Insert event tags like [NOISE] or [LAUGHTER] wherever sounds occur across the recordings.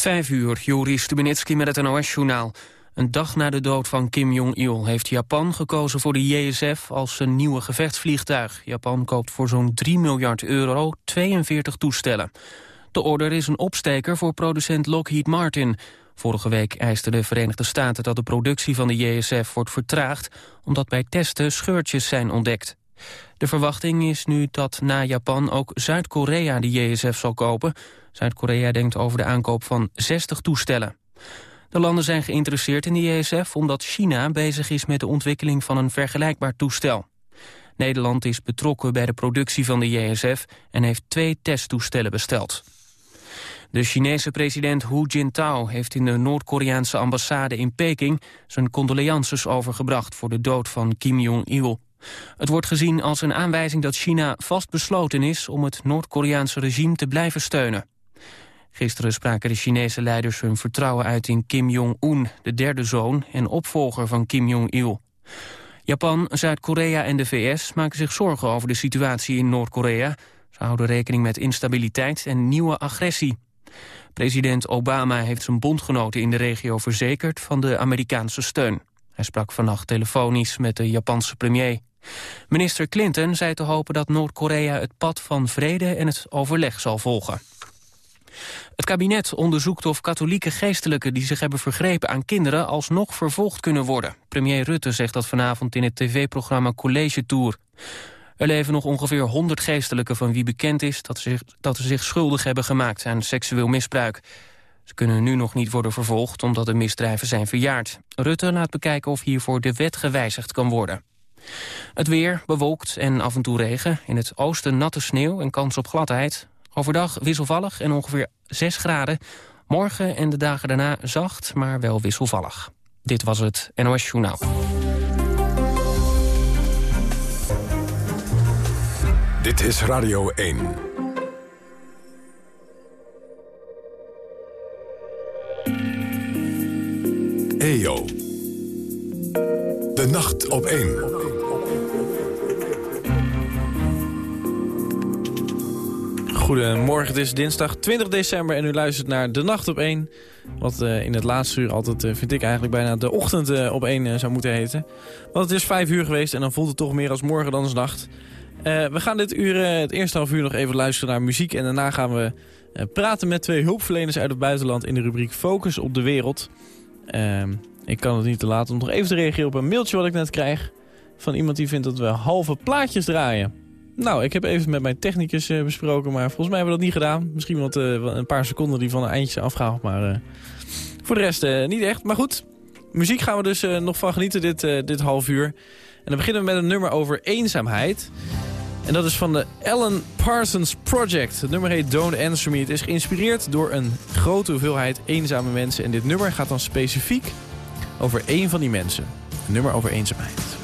Vijf uur, Joris Stubenitski met het NOS-journaal. Een dag na de dood van Kim Jong-il heeft Japan gekozen voor de JSF als zijn nieuwe gevechtsvliegtuig. Japan koopt voor zo'n 3 miljard euro 42 toestellen. De order is een opsteker voor producent Lockheed Martin. Vorige week eisten de Verenigde Staten dat de productie van de JSF wordt vertraagd... omdat bij testen scheurtjes zijn ontdekt. De verwachting is nu dat na Japan ook Zuid-Korea de JSF zal kopen. Zuid-Korea denkt over de aankoop van 60 toestellen. De landen zijn geïnteresseerd in de JSF omdat China bezig is met de ontwikkeling van een vergelijkbaar toestel. Nederland is betrokken bij de productie van de JSF en heeft twee testtoestellen besteld. De Chinese president Hu Jintao heeft in de Noord-Koreaanse ambassade in Peking zijn condolences overgebracht voor de dood van Kim Jong-il. Het wordt gezien als een aanwijzing dat China vastbesloten is om het Noord-Koreaanse regime te blijven steunen. Gisteren spraken de Chinese leiders hun vertrouwen uit in Kim Jong-un, de derde zoon en opvolger van Kim Jong-il. Japan, Zuid-Korea en de VS maken zich zorgen over de situatie in Noord-Korea. Ze houden rekening met instabiliteit en nieuwe agressie. President Obama heeft zijn bondgenoten in de regio verzekerd van de Amerikaanse steun. Hij sprak vannacht telefonisch met de Japanse premier. Minister Clinton zei te hopen dat Noord-Korea het pad van vrede en het overleg zal volgen. Het kabinet onderzoekt of katholieke geestelijken die zich hebben vergrepen aan kinderen alsnog vervolgd kunnen worden. Premier Rutte zegt dat vanavond in het tv-programma College Tour. Er leven nog ongeveer 100 geestelijken van wie bekend is dat ze, zich, dat ze zich schuldig hebben gemaakt aan seksueel misbruik. Ze kunnen nu nog niet worden vervolgd omdat de misdrijven zijn verjaard. Rutte laat bekijken of hiervoor de wet gewijzigd kan worden. Het weer bewolkt en af en toe regen. In het oosten natte sneeuw en kans op gladheid. Overdag wisselvallig en ongeveer 6 graden. Morgen en de dagen daarna zacht, maar wel wisselvallig. Dit was het NOS Journaal. Dit is Radio 1. EO. De nacht op 1. Goedemorgen, het is dinsdag 20 december en u luistert naar De Nacht op 1. Wat uh, in het laatste uur altijd, uh, vind ik eigenlijk bijna de ochtend uh, op 1 zou moeten heten. Want het is 5 uur geweest en dan voelt het toch meer als morgen dan als nacht. we gaan dit uur, het eerste half uur nog even luisteren naar muziek. En daarna gaan we praten met twee hulpverleners uit het buitenland in de rubriek Focus op de Wereld. Ehm, ik kan het niet te laten om nog even te reageren op een mailtje wat ik net krijg. Van iemand die vindt dat we halve plaatjes draaien. Nou, ik heb even met mijn technicus uh, besproken, maar volgens mij hebben we dat niet gedaan. Misschien wat, uh, een paar seconden die van een eindje afgehaald, maar uh, voor de rest niet echt. Maar goed, muziek gaan we dus nog van genieten dit, dit half uur. En dan beginnen we met een nummer over eenzaamheid. En dat is van de Alan Parsons Project. Het nummer heet Don't Answer Me. Het is geïnspireerd door een grote hoeveelheid eenzame mensen. En dit nummer gaat dan specifiek over één van die mensen. Een nummer over eenzaamheid.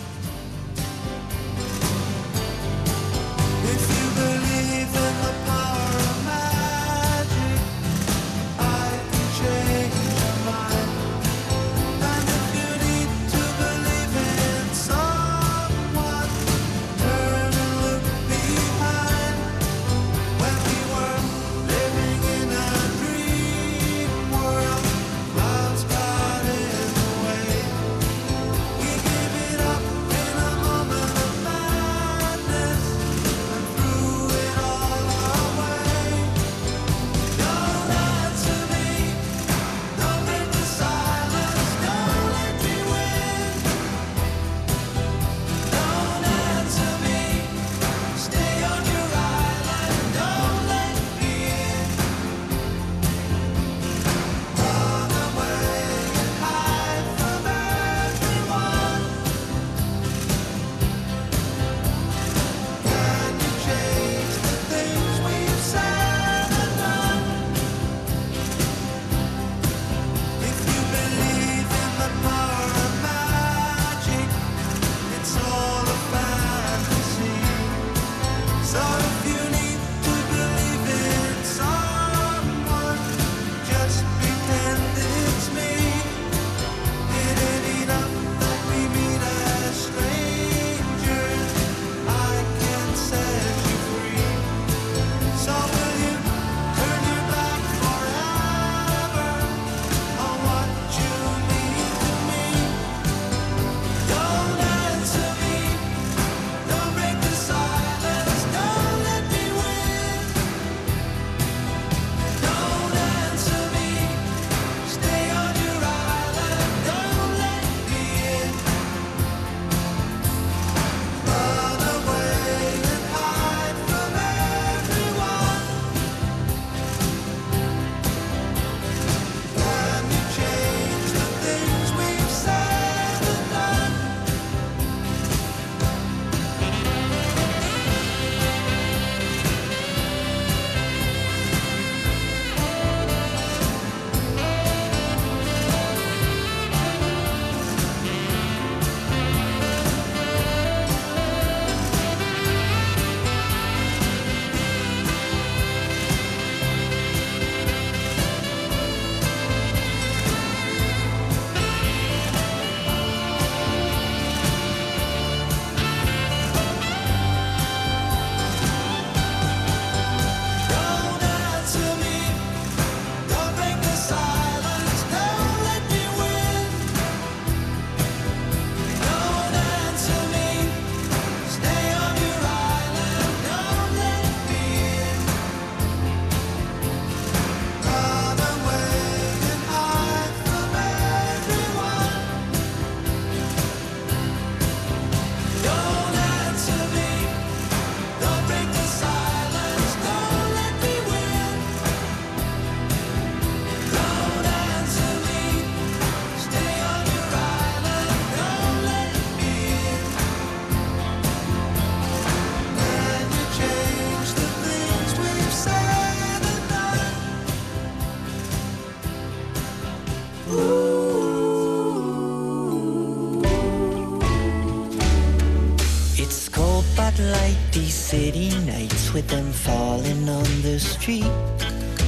With them falling on the street.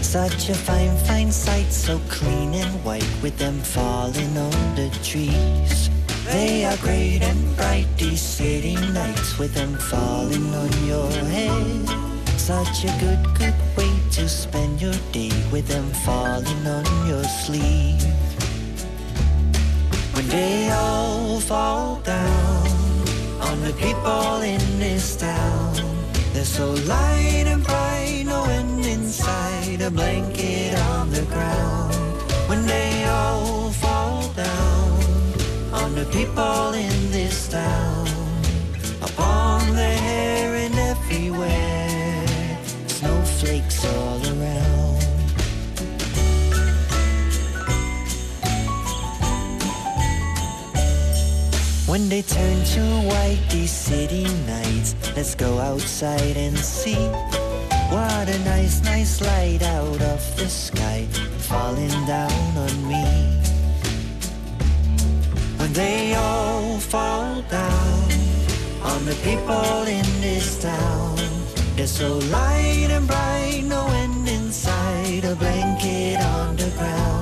Such a fine, fine sight, so clean and white with them falling on the trees. They are great and bright these city nights with them falling on your head. Such a good, good way to spend your day with them falling on your sleeve. When they all fall down on the people in this town, they're so light and bright, no end inside a blanket on the ground. When they all fall down on the people in this town, upon their hair and everywhere, snowflakes all When they turn to white these city nights, let's go outside and see what a nice, nice light out of the sky falling down on me. When they all fall down on the people in this town, they're so light and bright, no end inside a blanket on the ground.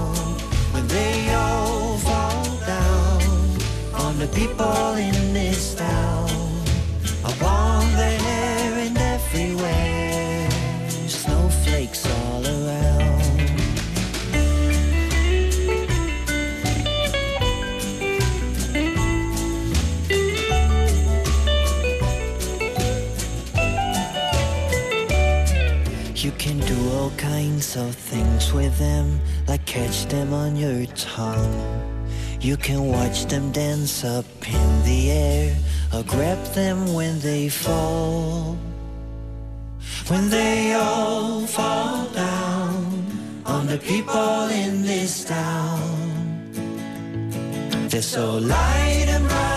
The people in this town, upon their hair and everywhere, snowflakes all around. You can do all kinds of things with them, like catch them on your tongue. You can watch them dance up in the air, or grab them when they fall. When they all fall down on the people in this town. They're so light and bright,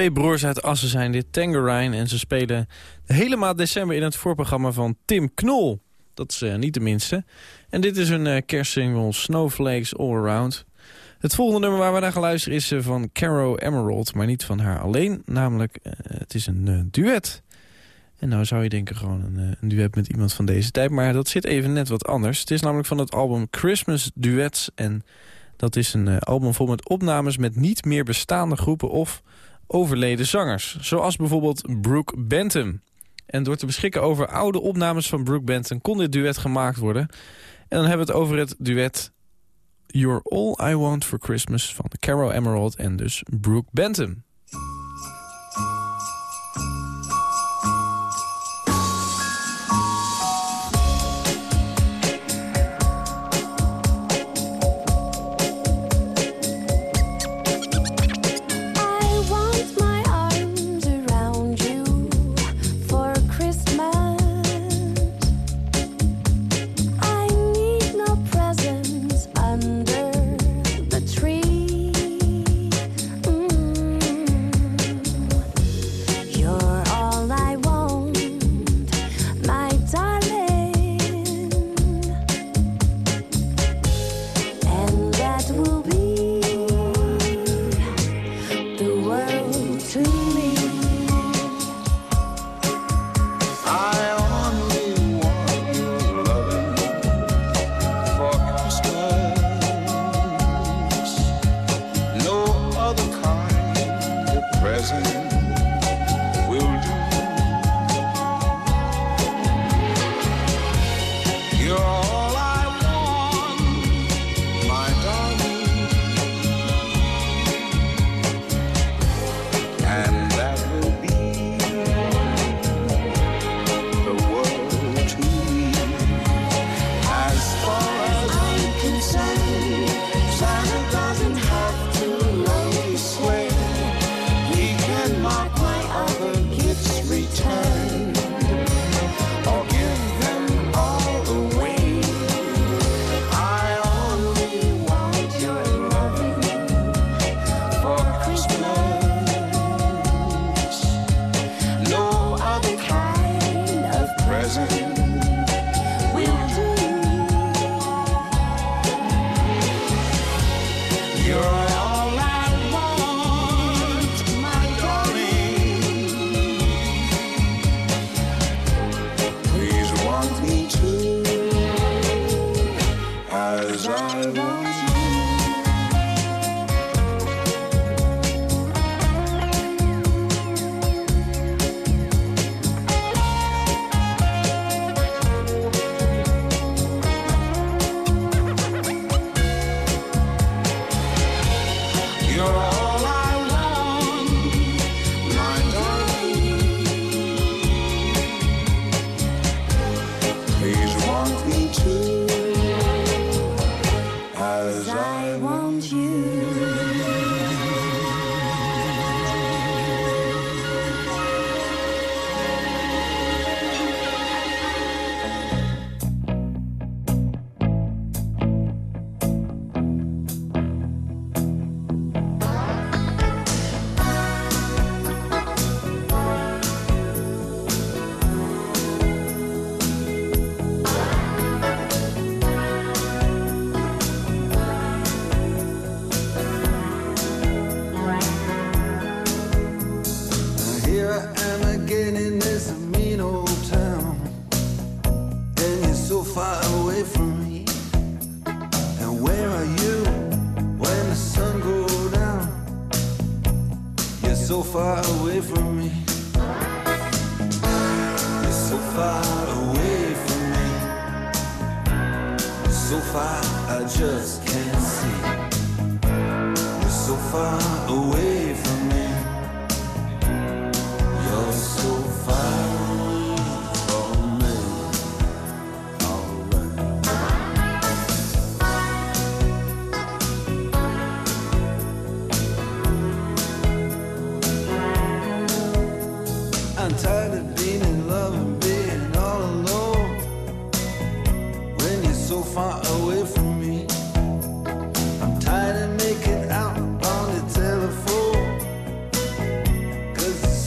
Twee broers uit Assen zijn dit, Tangerine. En ze spelen de hele maand december in het voorprogramma van Tim Knol. Dat is eh, niet de minste. En dit is een uh, kerstsingle Snowflakes All Around. Het volgende nummer waar we naar gaan luisteren is eh, van Caro Emerald. Maar niet van haar alleen. Namelijk, het is een duet. En nou zou je denken gewoon een, een duet met iemand van deze tijd. Maar dat zit even net wat anders. Het is namelijk van het album Christmas Duets. En dat is een album vol met opnames met niet meer bestaande groepen of overleden zangers. Zoals bijvoorbeeld Brooke Bentham. En door te beschikken over oude opnames van Brooke Bentham kon dit duet gemaakt worden. En dan hebben we het over het duet You're All I Want For Christmas van Caro Emerald en dus Brooke Bentham.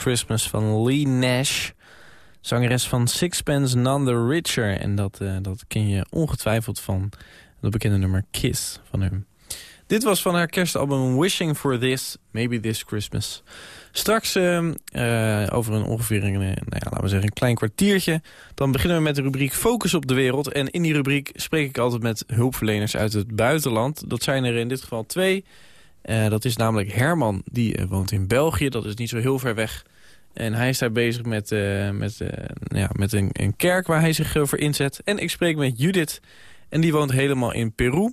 Christmas van Lee Nash. Zangeres van Sixpence None the Richer. En dat, uh, dat ken je ongetwijfeld van het bekende nummer Kiss van hem. Dit was van haar kerstalbum Wishing for This, Maybe This Christmas. Straks uh, uh, over een ongeveer een, nou ja, laten we zeggen een klein kwartiertje... dan beginnen we met de rubriek Focus op de Wereld. En in die rubriek spreek ik altijd met hulpverleners uit het buitenland. Dat zijn er in dit geval twee. Uh, dat is namelijk Herman, die woont in België. Dat is niet zo heel ver weg. En hij is daar bezig met, met, ja, met een, een, kerk waar hij zich voor inzet. En ik spreek met Judith en die woont helemaal in Peru...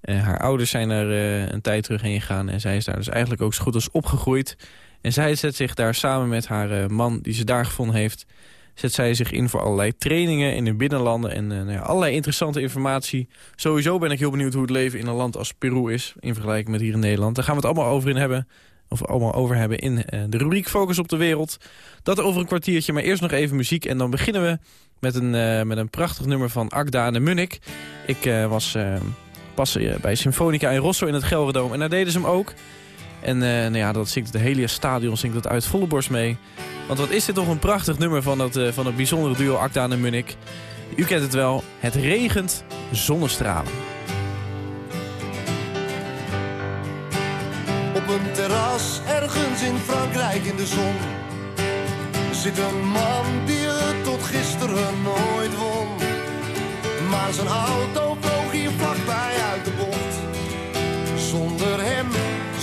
Haar ouders zijn er een tijd terug heen gegaan en zij is daar dus eigenlijk ook zo goed als opgegroeid. En zij zet zich daar samen met haar man die ze daar gevonden heeft... zet zij zich in voor allerlei trainingen in de binnenlanden... en nou ja, allerlei interessante informatie. Sowieso ben ik heel benieuwd hoe het leven in een land als Peru is... in vergelijking met hier in Nederland. Daar gaan we het allemaal over in hebben. Of allemaal over hebben in de rubriek Focus op de Wereld. Dat over een kwartiertje, maar eerst nog even muziek. En dan beginnen we met een, met een prachtig nummer van Agda en de Munnik. Ik was pas bij Symfonica in Rosso in het Gelredome. En daar deden ze hem ook. En uh, ja, dat zingt het hele stadion zingt dat uit volle borst mee. Want wat is dit toch een prachtig nummer van het, uh, van bijzondere duo Acta en Munnik. U kent het wel. Het regent zonnestralen. Op een terras ergens in Frankrijk in de zon zit een man die het tot gisteren nooit won. Maar zijn auto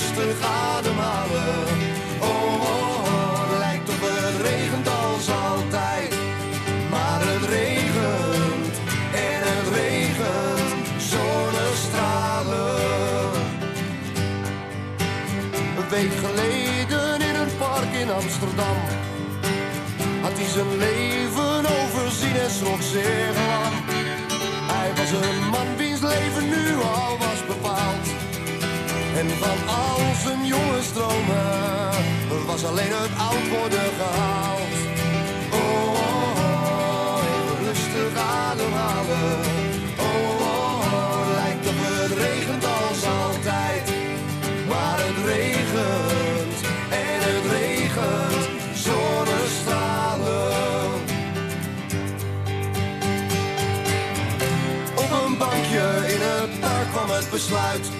rustig ademhalen. Oh, oh, oh, lijkt op het regent als altijd. Maar het regent en het regent zonnestralen. Een week geleden in een park in Amsterdam had hij zijn leven overzien en schrok zeer lang. Hij was een man wiens leven nu al was bepaald. En van al zijn jonge stromen was alleen het oud worden gehaald. Oh, oh, oh even rustig ademhalen. Oh, oh, oh, lijkt op het regent als altijd. Maar het regent en het regent zonnestralen. in het park kwam het besluit.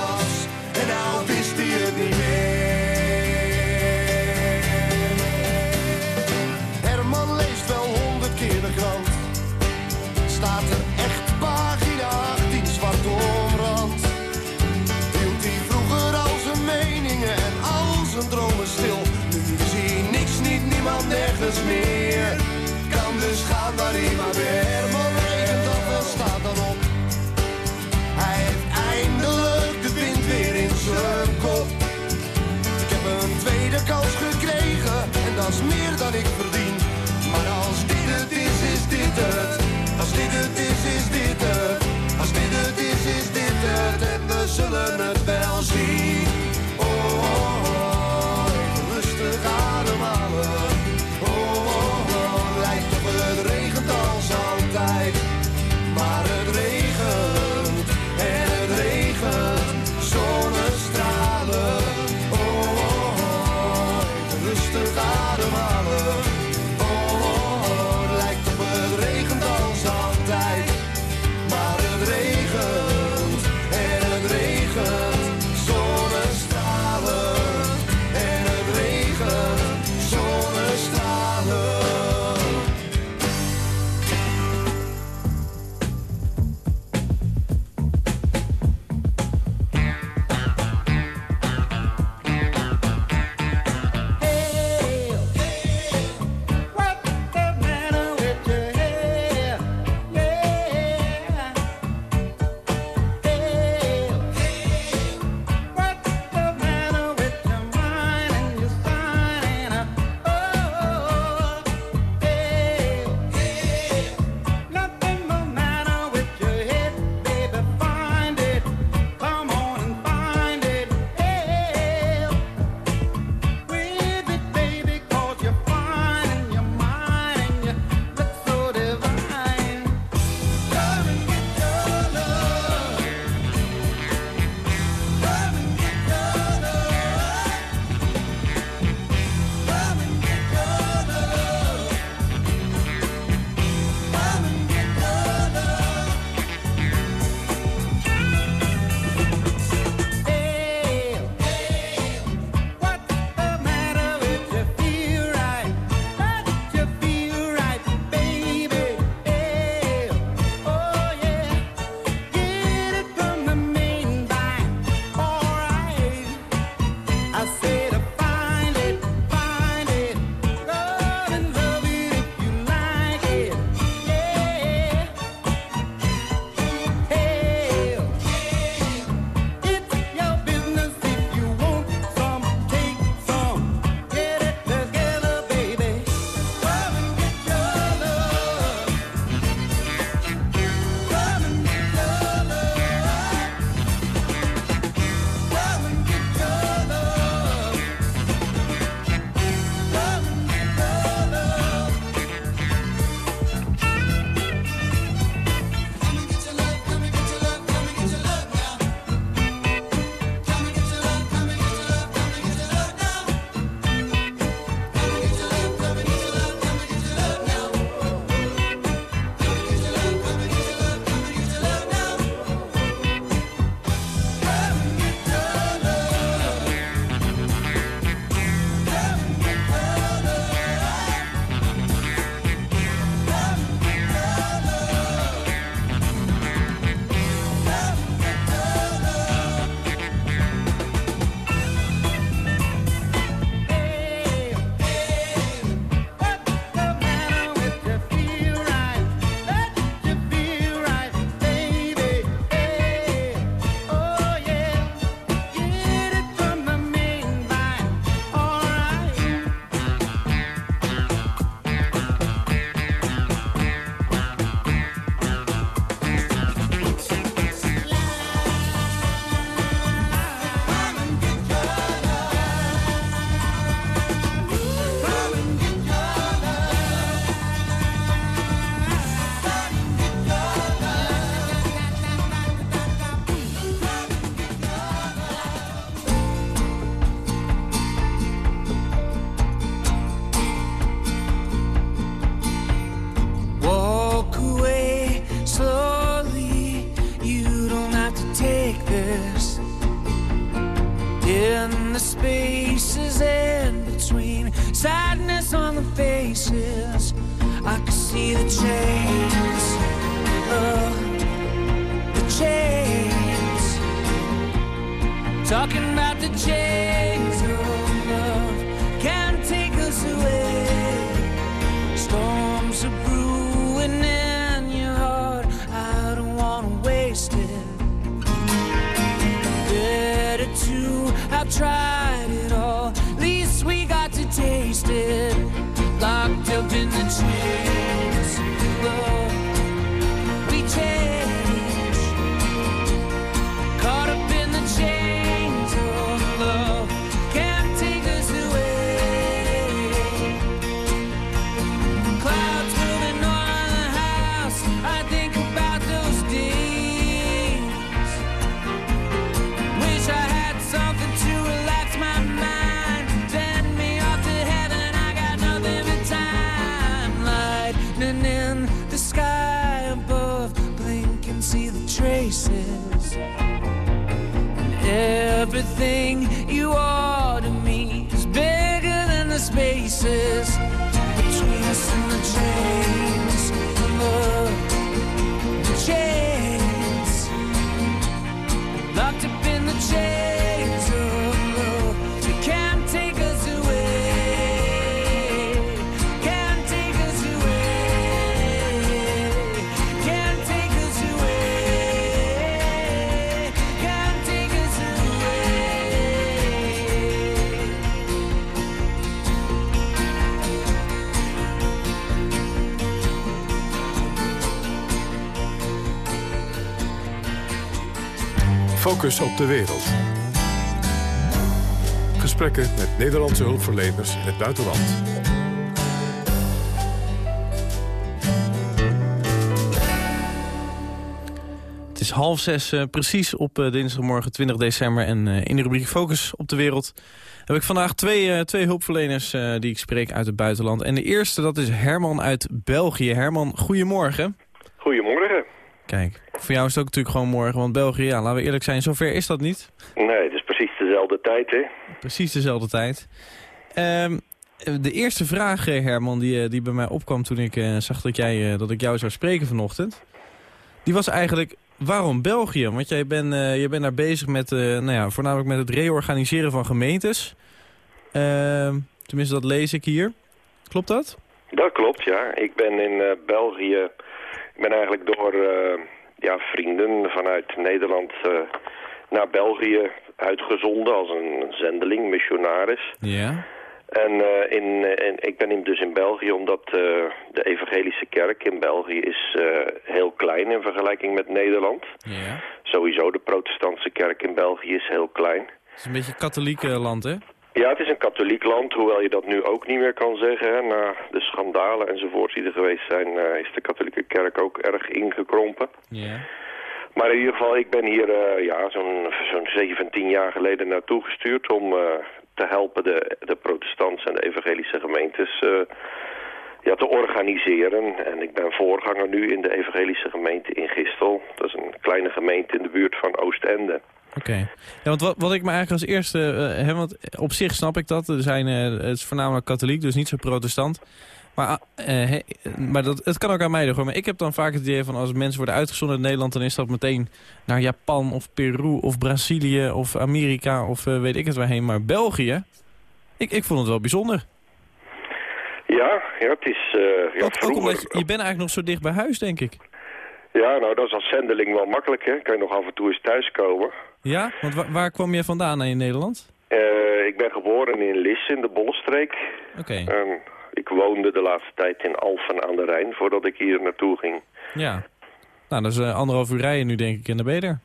Nergens meer. Kan dus gaan waar hij maar weer. Sadness on the faces. I can see the chains, uh, the chains, talking about the chains up in the chains, Focus op de wereld. Gesprekken met Nederlandse hulpverleners in het buitenland. Het is half zes, eh, precies op eh, dinsdagmorgen 20 december. En eh, in de rubriek Focus op de wereld heb ik vandaag twee, twee hulpverleners die ik spreek uit het buitenland. En de eerste, dat is Herman uit België. Herman, goedemorgen. Goedemorgen. Kijk, voor jou is het ook natuurlijk gewoon morgen, want België, ja, laten we eerlijk zijn, zover is dat niet. Nee, het is precies dezelfde tijd, hè? Precies dezelfde tijd. Ehm, de eerste vraag, eh, Herman, die, eh, die bij mij opkwam toen ik eh, zag dat, jij, dat ik jou zou spreken vanochtend... die was eigenlijk, waarom België? Want jij bent eh, jij bent daar bezig met, nou ja, voornamelijk met het reorganiseren van gemeentes. Ehm, tenminste, dat lees ik hier. Klopt dat? Dat klopt, ja. Ik ben in België... Ik ben eigenlijk door eh, ja, vrienden vanuit Nederland eh, naar België uitgezonden als een zendeling, missionaris. Ja. En eh, in, in- ik ben in, dus in België omdat de evangelische kerk in België is heel klein in vergelijking met Nederland. Ja. Sowieso de protestantse kerk in België is heel klein. Het is een beetje een katholiek land, hè? Ja, het is een katholiek land, hoewel je dat nu ook niet meer kan zeggen. Hè. Na de schandalen enzovoort die er geweest zijn, eh, is de katholieke kerk ook erg ingekrompen. Ja. Maar in ieder geval, ik ben hier eh, ja, zo'n zo'n 17 jaar geleden naartoe gestuurd om eh, te helpen de, de protestantse en de evangelische gemeentes ja, te organiseren. En ik ben voorganger nu in de evangelische gemeente in Gistel. Dat is een kleine gemeente in de buurt van Oostende. Oké. Ja, want wat, wat ik me eigenlijk als eerste... hè, want op zich snap ik dat. Er zijn, eh, het is voornamelijk katholiek, dus niet zo protestant. Maar, ah, eh, maar dat, het kan ook aan mij liggen. Maar ik heb dan vaak het idee van als mensen worden uitgezonden in Nederland... dan is dat meteen naar Japan of Peru of Brazilië of Amerika of weet ik het waarheen. Maar België, ik, ik vond het wel bijzonder. Ja, ja het is... ja, ook, ook omdat je, je bent eigenlijk nog zo dicht bij huis, denk ik. Ja, nou dat is als zendeling wel makkelijk, hè. Kan je nog af en toe eens thuiskomen. Ja? Want wa- waar kwam je vandaan in Nederland? Eh, ik ben geboren in Lisse, in de Bollenstreek. Oké, En ik woonde de laatste tijd in Alphen aan de Rijn, voordat ik hier naartoe ging. ja. Nou, dat is eh, anderhalf uur rijden nu, denk ik, in de Beder.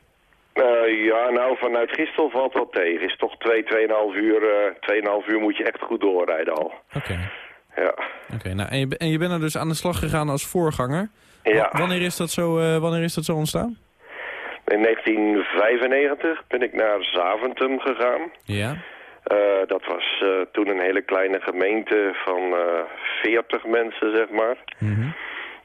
Eh, ja, nou, vanuit Gistel valt wel tegen. Is toch twee, tweeënhalf uur, tweeënhalf uur moet je echt goed doorrijden al. Oké. Ja. Oké, nou, en, je, en je bent er dus aan de slag gegaan als voorganger. Ja. Wa- Wanneer is dat zo, wanneer is dat zo ontstaan? In 1995 ben ik naar Zaventem gegaan. Ja. Eh, dat was eh, toen een hele kleine gemeente van eh 40 mensen, zeg maar. Mhm.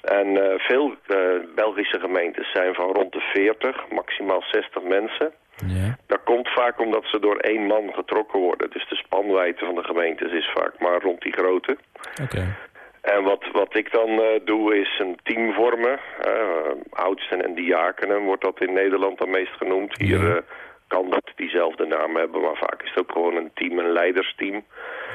En eh, veel eh, Belgische gemeentes zijn van rond de 40, maximaal 60 mensen. Ja. Dat komt vaak omdat ze door één man getrokken worden. Dus de spanwijdte van de gemeentes is vaak maar rond die grootte. Oké. En wat, wat ik dan eh, doe is een team vormen. Eh, oudsten en diakenen wordt dat in Nederland dan meest genoemd. Hier Ja. eh, kan dat diezelfde naam hebben, maar vaak is het ook gewoon een team, een leidersteam.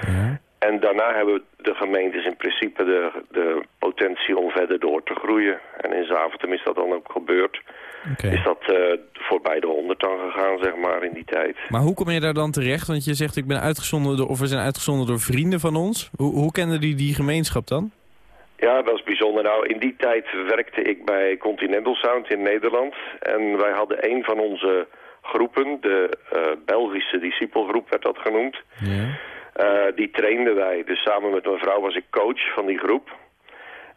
Ja. En daarna hebben de gemeentes in principe de, de potentie om verder door te groeien. En in Zaventem is dat dan ook gebeurd. Is dat eh, voorbij de honderd dan gegaan, zeg maar, in die tijd. Maar hoe kom je daar dan terecht? Want je zegt, ik ben uitgezonden door, of we zijn uitgezonden door vrienden van ons. Hoe, hoe kenden die die gemeenschap dan? Ja, dat is bijzonder. Nou, in die tijd werkte ik bij Continental Sound in Nederland. En wij hadden een van onze groepen, de eh, Belgische discipelgroep werd dat genoemd. Ja. Eh, die trainden wij. Dus samen met mijn vrouw was ik coach van die groep.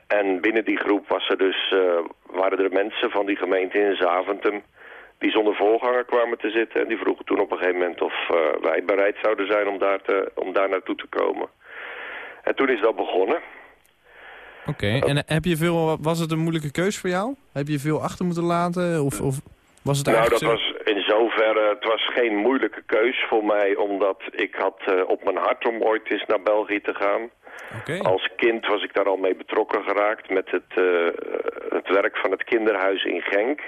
En binnen die groep was er dus, eh, waren er mensen van die gemeente in Zaventem... die zonder voorganger kwamen te zitten. En die vroegen toen op een gegeven moment of eh, wij bereid zouden zijn om daar, te, om daar naartoe te komen. En toen is dat begonnen. Oké, en heb je veel, was het een moeilijke keus voor jou? Heb je veel achter moeten laten? Of, of was het Nou, eigenlijk dat zoverre, het was geen moeilijke keus voor mij, omdat ik had eh, op mijn hart om ooit eens naar België te gaan. Als kind was ik daar al mee betrokken geraakt met het, eh, het werk van het kinderhuis in Genk.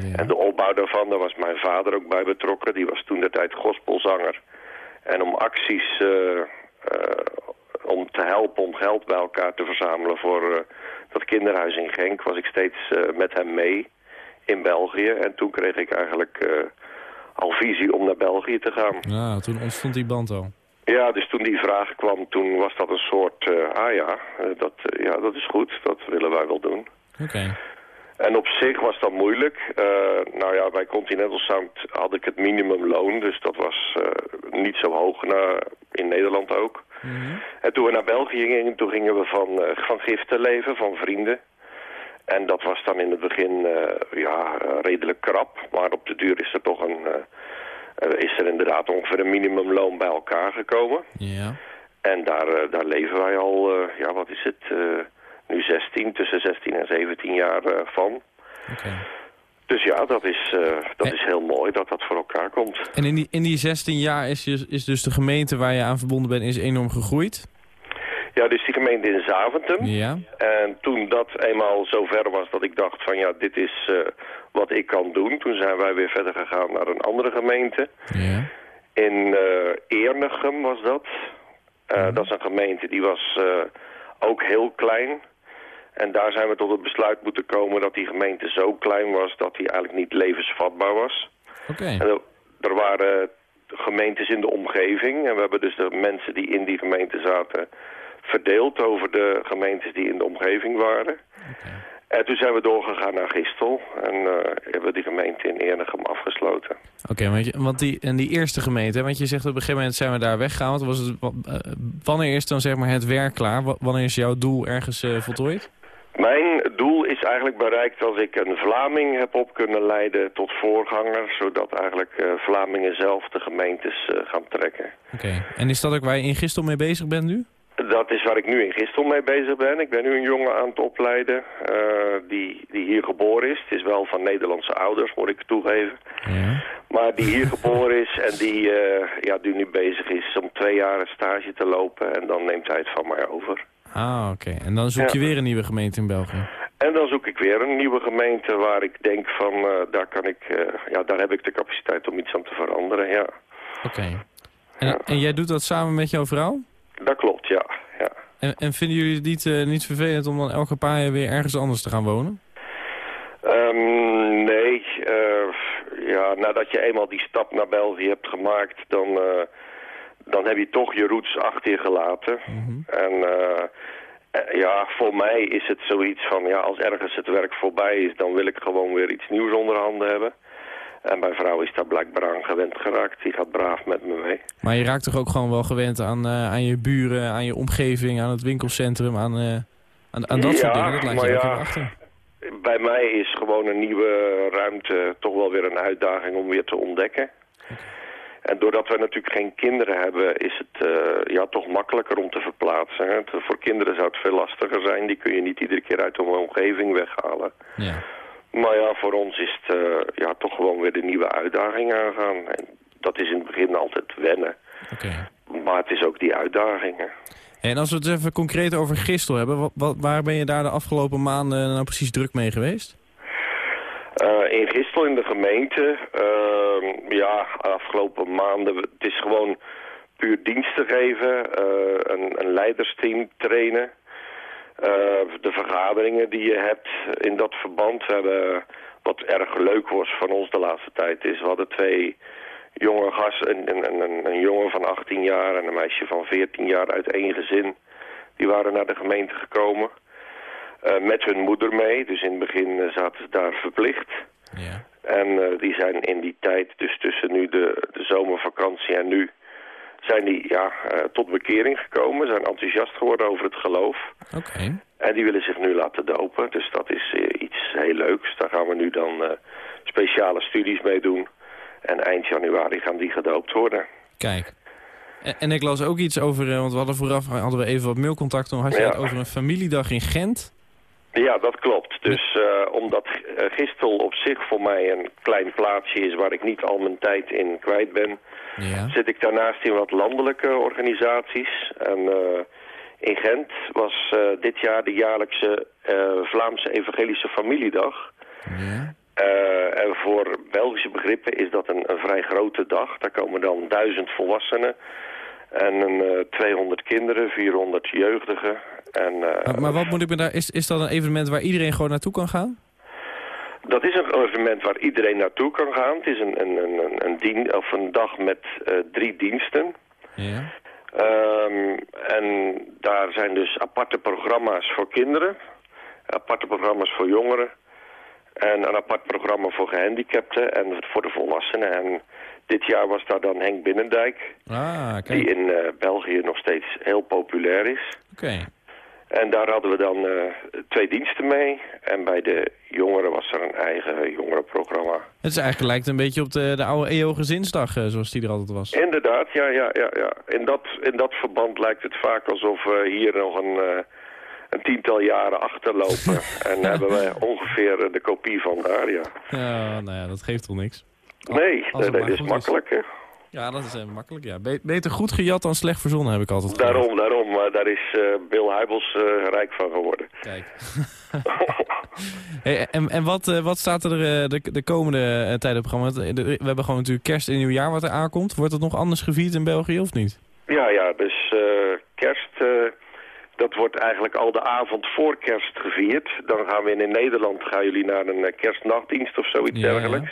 Ja. En de opbouw daarvan, daar was mijn vader ook bij betrokken. Die was toen de tijd gospelzanger. En om acties, eh, eh, om te helpen, om geld bij elkaar te verzamelen voor eh, dat kinderhuis in Genk, was ik steeds eh, met hem mee in België. En toen kreeg ik eigenlijk eh, al visie om naar België te gaan. Ja, toen ontstond die band al. Ja, dus toen die vraag kwam, toen was dat een soort, eh, ah ja, eh, dat, ja, dat is goed, dat willen wij wel doen. Oké. En op zich was dat moeilijk. Nou ja, bij Continental Sound had ik het minimumloon, dus dat was niet zo hoog in Nederland ook. En toen we naar België gingen, toen gingen we van, eh, van giften leven, van vrienden. En dat was dan in het begin eh, ja, eh, redelijk krap, maar op de duur is er toch een, eh, is er inderdaad ongeveer een minimumloon bij elkaar gekomen. Ja. En daar, daar leven wij al, ja wat is het, nu 16, tussen 16 en 17 jaar van. Oké. Dus ja, dat is, dat is heel mooi dat dat voor elkaar komt. En in die, in die 16 jaar is, je, is dus de gemeente waar je aan verbonden bent is enorm gegroeid? Ja, dus die gemeente in Zaventem. Ja. En toen dat eenmaal zover was dat ik dacht van ja, dit is eh, wat ik kan doen. Toen zijn wij weer verder gegaan naar een andere gemeente. Ja. In eh Eernegem was dat. Eh, Dat is een gemeente die was ook heel klein. En daar zijn we tot het besluit moeten komen dat die gemeente zo klein was dat die eigenlijk niet levensvatbaar was. Oké. En er, er waren gemeentes in de omgeving. En we hebben dus de mensen die in die gemeente zaten verdeeld over de gemeentes die in de omgeving waren. En toen zijn we doorgegaan naar Gistel. En eh, hebben we die gemeente in Ernegem afgesloten. Oké, want, die, en die eerste gemeente, want je zegt op een gegeven moment zijn we daar weggegaan. Want was het, eh, wanneer is dan zeg maar het werk klaar? Wa- Wanneer is jouw doel ergens eh, voltooid? Mijn doel is eigenlijk bereikt als ik een Vlaming heb op kunnen leiden tot voorganger. Zodat eigenlijk eh, Vlamingen zelf de gemeentes gaan trekken. Oké. En is dat ook waar je in Gistel mee bezig bent nu? Dat is waar ik nu in Gistel mee bezig ben. Ik ben nu een jongen aan het opleiden eh, die, die hier geboren is. Het is wel van Nederlandse ouders, moet ik toegeven. Ja. Maar die hier geboren is en die, eh, ja, die nu bezig is om twee jaar een stage te lopen. En dan neemt hij het van mij over. Ah, oké. En dan zoek je weer een nieuwe gemeente in België. En dan zoek ik weer een nieuwe gemeente waar ik denk van, eh, daar kan ik, ja, daar heb ik de capaciteit om iets aan te veranderen, ja. Oké. En, en jij doet dat samen met jouw vrouw? Dat klopt, ja. ja. En, en vinden jullie het niet, eh, niet vervelend om dan elke paar jaar weer ergens anders te gaan wonen? Ehm, nee, eh, ja, nadat je eenmaal die stap naar België hebt gemaakt, dan, eh, dan heb je toch je roots achter je gelaten. En eh, eh, ja, voor mij is het zoiets van, ja, als ergens het werk voorbij is, dan wil ik gewoon weer iets nieuws onder handen hebben. En mijn vrouw is daar blijkbaar aan gewend geraakt. Die gaat braaf met me mee. Maar je raakt toch ook gewoon wel gewend aan, eh, aan je buren, aan je omgeving, aan het winkelcentrum, aan, eh, aan, aan dat soort dingen. Dat maar je ook ja. achter. Bij mij is gewoon een nieuwe ruimte toch wel weer een uitdaging om weer te ontdekken. En doordat we natuurlijk geen kinderen hebben, is het eh, ja, toch makkelijker om te verplaatsen. Hè. Voor kinderen zou het veel lastiger zijn. Die kun je niet iedere keer uit de omgeving weghalen. Ja. Maar ja, voor ons is het eh, ja, toch gewoon weer de nieuwe uitdaging aangaan. En dat is in het begin altijd wennen. Maar het is ook die uitdagingen. En als we het even concreet over Gistel hebben, wat, wat- waar ben je daar de afgelopen maanden nou precies druk mee geweest? Eh, in Gistel in de gemeente, ehm, ja, afgelopen maanden, het is gewoon puur diensten geven, eh, een, een leidersteam trainen. Eh, de vergaderingen die je hebt in dat verband. We hebben, wat erg leuk was van ons de laatste tijd is, we hadden twee jonge gasten, een, een, een, een jongen van 18 jaar en een meisje van 14 jaar uit één gezin. Die waren naar de gemeente gekomen. Eh, met hun moeder mee. Dus in het begin eh, zaten ze daar verplicht. Ja. En die zijn in die tijd, dus tussen nu de, de zomervakantie en nu, zijn die ja, eh, tot bekering gekomen. Zijn enthousiast geworden over het geloof. Oké. En die willen zich nu laten dopen. Dus dat is eh, iets heel leuks. Daar gaan we nu dan eh, speciale studies mee doen. En eind januari gaan die gedoopt worden. Kijk. En, ik las ook iets over, want we hadden vooraf hadden we even wat mailcontact. Toen had je Ja. het over een familiedag in Gent. Ja, dat klopt. Dus omdat Gistel op zich voor mij een klein plaatsje is waar ik niet al mijn tijd in kwijt ben, Ja. zit ik daarnaast in wat landelijke organisaties. En eh, in Gent was eh, dit jaar de jaarlijkse eh, Vlaamse Evangelische Familiedag. Ja. En voor Belgische begrippen is dat een, een vrij grote dag. Daar komen dan duizend volwassenen en een, eh, 200 kinderen, 400 jeugdigen. En, Maar, maar wat moet ik me daar... Is, is dat een evenement waar iedereen gewoon naartoe kan gaan? Dat is een evenement waar iedereen naartoe kan gaan. Het is een, een, een, een, dien, of een dag met eh, drie diensten. Ja. Ehm, en daar zijn dus aparte programma's voor kinderen, aparte programma's voor jongeren en een apart programma voor gehandicapten en voor de volwassenen. En dit jaar was daar dan Henk Binnendijk, Ah, die in eh, België nog steeds heel populair is. Oké. En daar hadden we dan eh, twee diensten mee. En bij de jongeren was er een eigen jongerenprogramma. Het is eigenlijk lijkt een beetje op de, de oude EO gezinsdag, eh, zoals die er altijd was. Inderdaad, ja, ja, ja. ja. In, dat, in dat verband lijkt het vaak alsof we hier nog een, eh, een tiental jaren achterlopen. [LAUGHS] en hebben we ongeveer de kopie van daar, ja. Ja, nou ja, dat geeft toch niks. Nee, dat is goed is. Ja, dat is eh, makkelijk. Ja. Be- beter goed gejat dan slecht verzonnen, heb ik altijd gehoord. Daarom, daarom. Maar daar is eh, Bill Heibels eh, rijk van geworden. Kijk. [LAUGHS] Hey, en en wat, wat staat er de, de komende tijd op het programma? We hebben gewoon natuurlijk kerst en nieuwjaar wat er aankomt. Wordt het nog anders gevierd in België of niet? Ja, ja, dus kerst, dat wordt eigenlijk al de avond voor kerst gevierd. Dan gaan we in, in Nederland, gaan jullie naar een kerstnachtdienst of zoiets Ja, ja.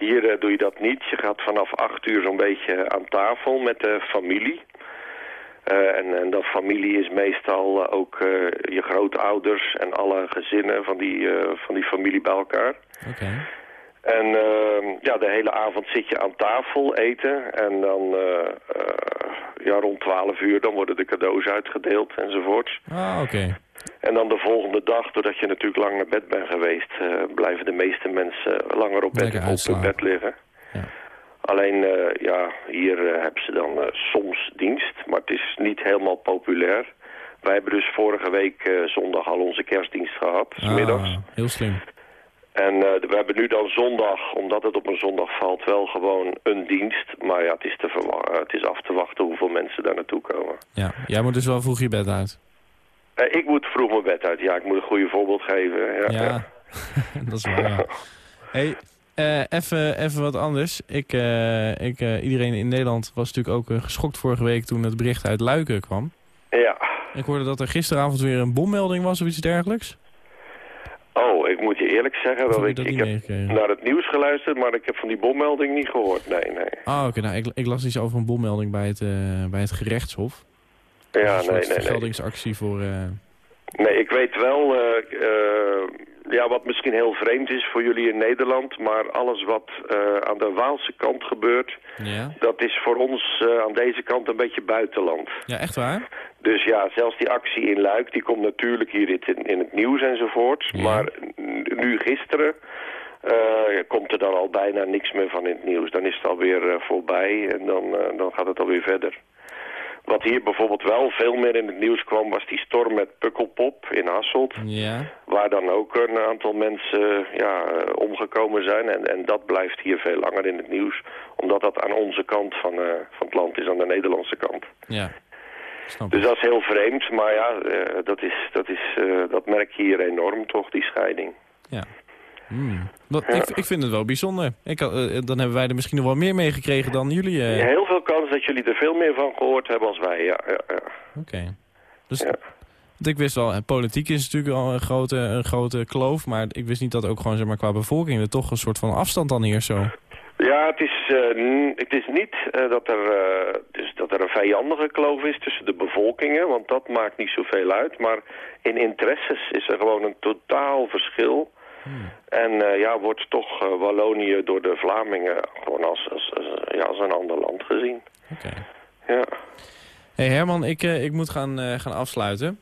Hier eh, doe je dat niet. Je gaat vanaf acht uur zo'n beetje aan tafel met de familie. Eh, en, en dat familie is meestal eh, ook eh, je grootouders en alle gezinnen van die, eh, van die familie bij elkaar. En ehm, ja, de hele avond zit je aan tafel eten. En dan eh, eh, ja, rond 12 uur dan worden de cadeaus uitgedeeld enzovoort. Ah, oké. En dan de volgende dag, doordat je natuurlijk lang naar bed bent geweest... eh, blijven de meeste mensen langer op bed, op bed liggen. Ja. Alleen, eh, ja, hier eh, hebben ze dan eh, soms dienst, maar het is niet helemaal populair. Wij hebben dus vorige week eh, zondag al onze kerstdienst gehad, 's middags. Ah, heel slim. En eh, we hebben nu dan zondag, omdat het op een zondag valt, wel gewoon een dienst. Maar ja, het is, te eh, het is af te wachten hoeveel mensen daar naartoe komen. Ja, jij moet dus wel vroeg je bed uit. Eh, ik moet vroeg mijn bed uit. Ja, ik moet een goede voorbeeld geven. Ja, Ja, [LAUGHS] dat is waar. ja. [LAUGHS] Hey, eh, even wat anders. Ik, eh, ik, iedereen in Nederland was natuurlijk ook geschokt vorige week toen het bericht uit Luiken kwam. Ja. Ik hoorde dat er gisteravond weer een bommelding was of iets dergelijks. Oh, ik moet je eerlijk zeggen dat ik, heb naar het nieuws geluisterd, maar ik heb van die bommelding niet gehoord. Nee, nee. Ah, oké. nou, ik, ik las iets over een bommelding bij het, bij het gerechtshof. Ja, een nee, nee, nee. vergeldingsactie voor... eh, Nee, ik weet wel, eh, eh, ja, wat misschien heel vreemd is voor jullie in Nederland, maar alles wat aan de Waalse kant gebeurt, ja? dat is voor ons aan deze kant een beetje buitenland. ja, echt waar? Dus ja, zelfs die actie in Luik, die komt natuurlijk hier in, in het nieuws enzovoort. Ja. Maar nu gisteren komt er dan al bijna niks meer van in het nieuws. Dan is het alweer voorbij en dan, dan gaat het alweer verder. Wat hier bijvoorbeeld wel veel meer in het nieuws kwam... was die storm met Pukkelpop in Hasselt. Ja. Waar dan ook een aantal mensen ja, eh, omgekomen zijn. En, en dat blijft hier veel langer in het nieuws. Omdat dat aan onze kant van, eh, van het land is, aan de Nederlandse kant. Ja. Dus dat is heel vreemd. Maar ja, eh, dat, is, dat, is, dat merk je hier enorm toch, die scheiding. Ja. Hmm. Ik, ik vind het wel bijzonder. Ik, dan hebben wij er misschien nog wel meer meegekregen dan jullie. Heel dat jullie er veel meer van gehoord hebben als wij. Ja, ja, ja. Oké. Dus want ik wist wel, eh, politiek is natuurlijk al een grote, een grote kloof. Maar ik wist niet dat ook gewoon zeg maar, qua bevolking er toch een soort van afstand dan heerst zo. Ja, het is, eh, het is niet eh, dat, er, dus dat er een vijandige kloof is tussen de bevolkingen, want dat maakt niet zoveel uit. Maar in interesses is er gewoon een totaal verschil. En eh, ja, wordt toch eh, Wallonië door de Vlamingen gewoon als, als, als, ja, als een ander land gezien. Oké. Ja. hey Herman, ik, eh, ik moet gaan, gaan afsluiten.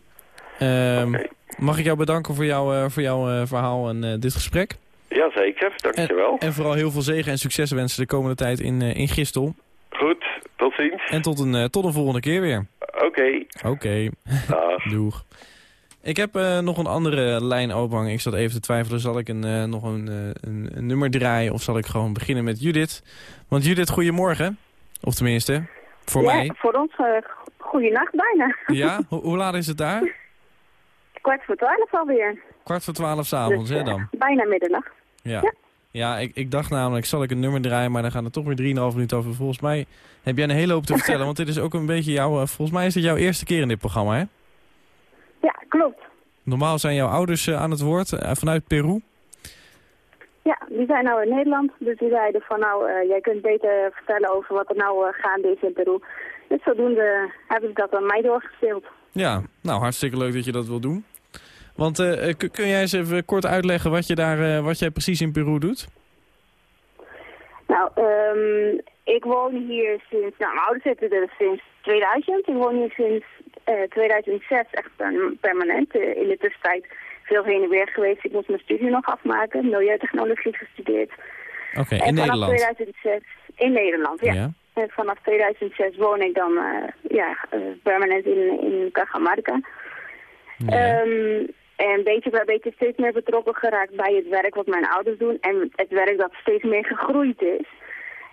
Ehm, Mag ik jou bedanken voor, jou, voor jouw verhaal en dit gesprek? Jazeker, dankjewel. En vooral heel veel zegen en succes wensen de komende tijd in, in Gistel. Goed, tot ziens. En tot een, tot een volgende keer weer. Oké. Oké. [LAUGHS] Doeg. Ik heb eh, nog een andere lijn openhangen. Ik zat even te twijfelen, zal ik een, eh, nog een, eh, een, een nummer draaien... of zal ik gewoon beginnen met Judith? Want Judith, goedemorgen. Of tenminste, voor ja, mij. voor ons goeienacht bijna. Ja? Ho- hoe laat is het daar? [LAUGHS] Kwart voor twaalf alweer. Kwart voor twaalf s'avonds, Dus, hè dan? bijna middernacht. Ja. Ja, ik, ik dacht namelijk, zal ik een nummer draaien... maar dan gaan er toch weer 3,5 minuten over. Volgens mij heb jij een hele hoop te vertellen... [LAUGHS] want dit is ook een beetje jouw... volgens mij is dit jouw eerste keer in dit programma, hè? Klopt. Normaal zijn jouw ouders eh, aan het woord, eh, vanuit Peru. Ja, die zijn nou in Nederland. Dus die zeiden van nou, eh, jij kunt beter vertellen over wat er nou gaande is in Peru. Dus zodoende hebben ze dat aan mij doorgespeeld. Ja, nou hartstikke leuk dat je dat wil doen. Want kun jij eens even kort uitleggen wat, je daar, wat jij precies in Peru doet? Nou, ehm, ik woon hier sinds, nou mijn ouders zitten er sinds 2000. Ik woon hier sinds 2006 echt per- permanent. Eh, in de tussentijd veel heen en weer geweest. Ik moest mijn studie nog afmaken, milieutechnologie gestudeerd. Oké, en in vanaf Nederland. 2006, in Nederland, ja. Ja. En vanaf 2006 woon ik dan eh, ja, eh, permanent in, in Cajamarca. Ehm, en beetje bij beetje steeds meer betrokken geraakt bij het werk wat mijn ouders doen. En het werk dat steeds meer gegroeid is.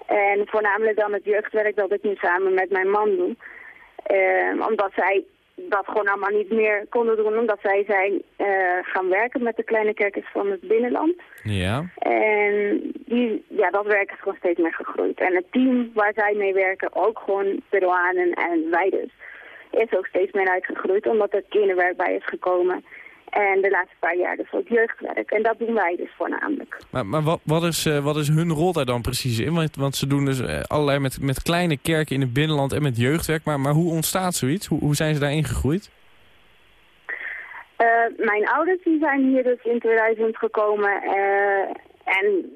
En voornamelijk dan het jeugdwerk dat ik nu samen met mijn man doe. Ehm, omdat zij dat gewoon allemaal niet meer konden doen. Omdat zij zijn eh, gaan werken met de kleine kerkers van het binnenland. Ja. En die, ja, dat werk is gewoon steeds meer gegroeid. En het team waar zij mee werken, ook gewoon Peruanen en wij dus, is ook steeds meer uitgegroeid. Omdat er kinderwerk bij is gekomen. En de laatste paar jaar dus ook jeugdwerk. En dat doen wij dus voornamelijk. Maar, maar wat, wat, is, eh, wat is hun rol daar dan precies in? Want, want ze doen dus eh, allerlei met, met kleine kerken in het binnenland en met jeugdwerk. Maar, maar hoe ontstaat zoiets? Hoe, hoe zijn ze daarin gegroeid? Eh, mijn ouders die zijn hier dus in 2000 gekomen en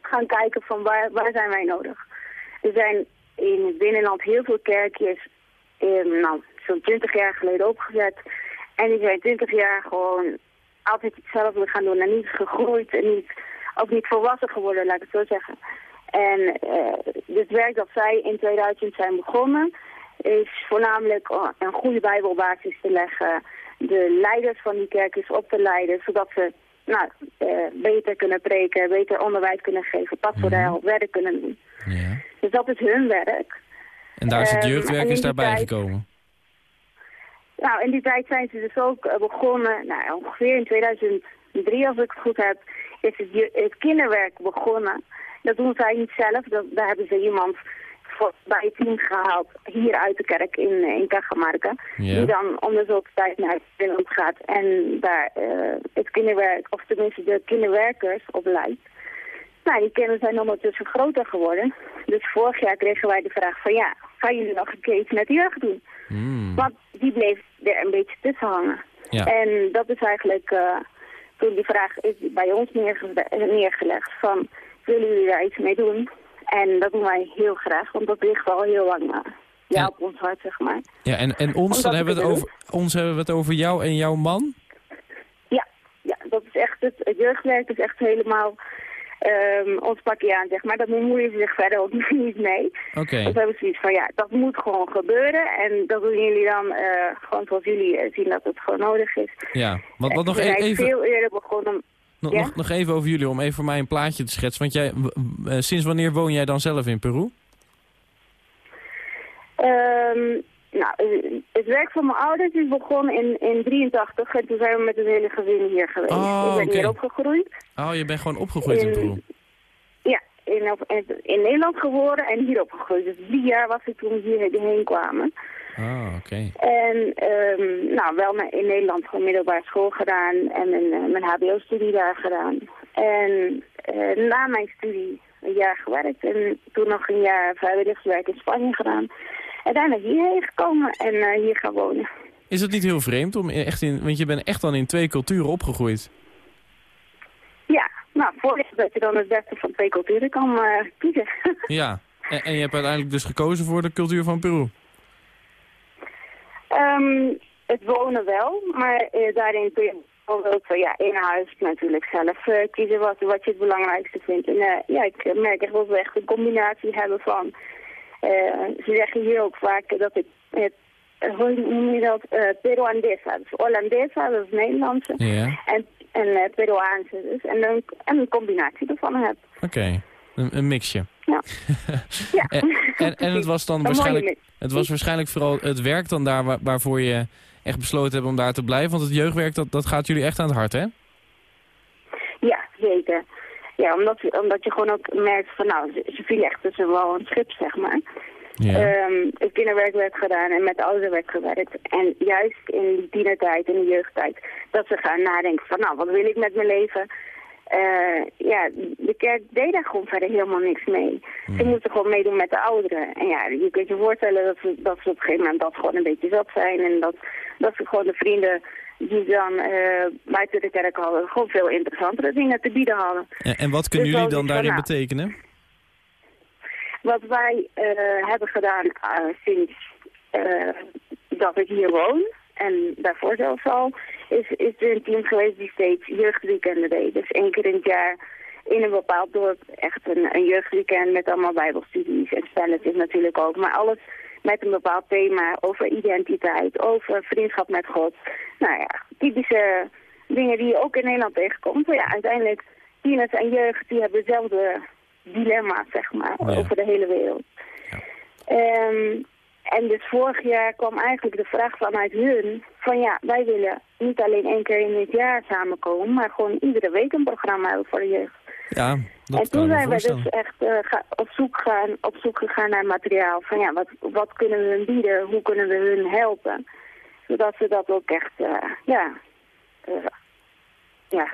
gaan kijken van waar, waar zijn wij nodig. Er zijn in het binnenland heel veel kerkjes, nou, zo'n 20 jaar geleden opgezet. En die zijn 20 jaar gewoon altijd hetzelfde gaan doen en niet gegroeid en niet, ook niet volwassen geworden, laat ik het zo zeggen. En eh, het werk dat zij in 2000 zijn begonnen is voornamelijk een goede bijbelbasis te leggen, de leiders van die kerkjes op te leiden, zodat ze nou, eh, beter kunnen preken, beter onderwijs kunnen geven, pastoraal werk kunnen doen. Ja. Dus dat is hun werk. En daar is het Ehm, jeugdwerk in is daarbij tijd- gekomen. Nou, in die tijd zijn ze dus ook eh, begonnen, nou, ongeveer in 2003 als ik het goed heb, is het, het kinderwerk begonnen. Dat doen zij niet zelf, dat, daar hebben ze iemand voor, bij het team gehaald, hier uit de kerk in, eh, in Cajamarca. Ja. Die dan om de zoveel tijd naar binnenland gaat en daar eh, het kinderwerk, of tenminste de kinderwerkers opleidt. Nou, die kinderen zijn ondertussen groter geworden. Dus vorig jaar kregen wij de vraag van ja, gaan jullie nog een keertje met de jeugd doen? Want die bleef er een beetje tussen hangen. Ja. En dat is eigenlijk, eh, toen die vraag is bij ons neerge- neergelegd van, willen jullie daar iets mee doen? En dat doen wij heel graag, want dat ligt al heel lang eh, ja, op ons hart, zeg maar. Ja, en, en ons, Omdat dan hebben we, het over, ons hebben we het over jou en jouw man? Ja, ja, dat is echt het, het jeugdwerk is echt helemaal ehm, ons pakje aan, zeg maar. Dat bemoeien ze zich verder ook [LAUGHS] niet mee. Oké. Dus we hebben zoiets van, ja, dat moet gewoon gebeuren. En dat doen jullie dan eh, gewoon zoals jullie eh, zien dat het gewoon nodig is. Ja, wat, wat nog e- even... veel eerder begonnen. Nog, Ja? nog, nog even over jullie, om even voor mij een plaatje te schetsen. Want jij, eh, sinds wanneer woon jij dan zelf in Peru? Ehm, nou, eh, het werk van mijn ouders is begonnen in, in 83 en toen zijn we met het hele gezin hier geweest. Oh, ik ben oké. hier opgegroeid. Oh, je bent gewoon opgegroeid in In- Peru. Ja, in, in, Nederland geboren en hier opgegroeid. Dus drie jaar was ik toen we hierheen kwamen. Ah, oké. En ehm, nou, wel in Nederland gewoon middelbare school gedaan en mijn, eh, mijn hbo-studie daar gedaan. En eh, na mijn studie een jaar gewerkt en toen nog een jaar vrijwilligerswerk in Spanje gedaan. En daarna hierheen gekomen en eh, hier gaan wonen. Is het niet heel vreemd om echt in... Want je bent echt dan in twee culturen opgegroeid. Ja, nou, voor dat je dan het beste van twee culturen kan eh, kiezen. [LAUGHS] Ja. En, en je hebt uiteindelijk dus gekozen voor de cultuur van Peru. Ehm, het wonen wel, maar eh, daarin kun je bijvoorbeeld ja, in huis natuurlijk zelf kiezen wat, wat je het belangrijkste vindt. En ja, ik merk echt dat we echt een combinatie hebben van, ze zeggen hier ook vaak dat ik, het, eh, hoe noem je dat, eh Peruandesa, dus Hollandesa, dat is Nederlandse, Ja. en, en eh, Peruaanse dus, en, een combinatie ervan heb. Oké. Een, een mixje. Ja. [LAUGHS] ja. En, en, en het was dan [LAUGHS] waarschijnlijk... Het was waarschijnlijk vooral het werk dan daar waar- waarvoor je echt besloten hebt om daar te blijven. Want het jeugdwerk, dat, dat gaat jullie echt aan het hart, hè? Ja, zeker. Ja, omdat, omdat je gewoon ook merkt van nou, ze, ze vielen echt tussen wel een schip, zeg maar. Ja. Ehm, het kinderwerk werd gedaan en met ouderen werd gewerkt. En juist in die tienertijd, in de jeugdtijd, dat ze gaan nadenken van nou, wat wil ik met mijn leven? Eh, ja, de kerk deed daar gewoon verder helemaal niks mee. Ze moesten gewoon meedoen met de ouderen. En ja, je kunt je voorstellen dat ze, dat ze op een gegeven moment dat gewoon een beetje zat zijn. En dat, dat ze gewoon de vrienden die dan eh buiten de kerk hadden, gewoon veel interessantere dingen te bieden hadden. En, en wat kunnen Dus jullie dan van, daarin nou, betekenen? Wat wij eh, hebben gedaan eh, sinds eh, dat ik hier woon, en daarvoor zelfs al, is, is er een team geweest die steeds jeugdweekenden deed. Dus één keer in het jaar in een bepaald dorp echt een, een jeugdweekend met allemaal bijbelstudies en spelletjes natuurlijk ook. Maar alles met een bepaald thema over identiteit, over vriendschap met God. Nou ja, typische dingen die je ook in Nederland tegenkomt. Maar ja, uiteindelijk, tieners en jeugd, die hebben dezelfde dilemma's, zeg maar, Ja. over de hele wereld. Ehm, en dus vorig jaar kwam eigenlijk de vraag vanuit hun van ja, wij willen niet alleen één keer in het jaar samenkomen, maar gewoon iedere week een programma hebben voor de jeugd. Ja, en dat toen zijn we dus echt eh, ga- op, zoek gaan, op zoek gegaan naar materiaal. Van ja, wat, wat kunnen we hun bieden? Hoe kunnen we hun helpen? Zodat ze dat ook echt, eh, ja, eh, ja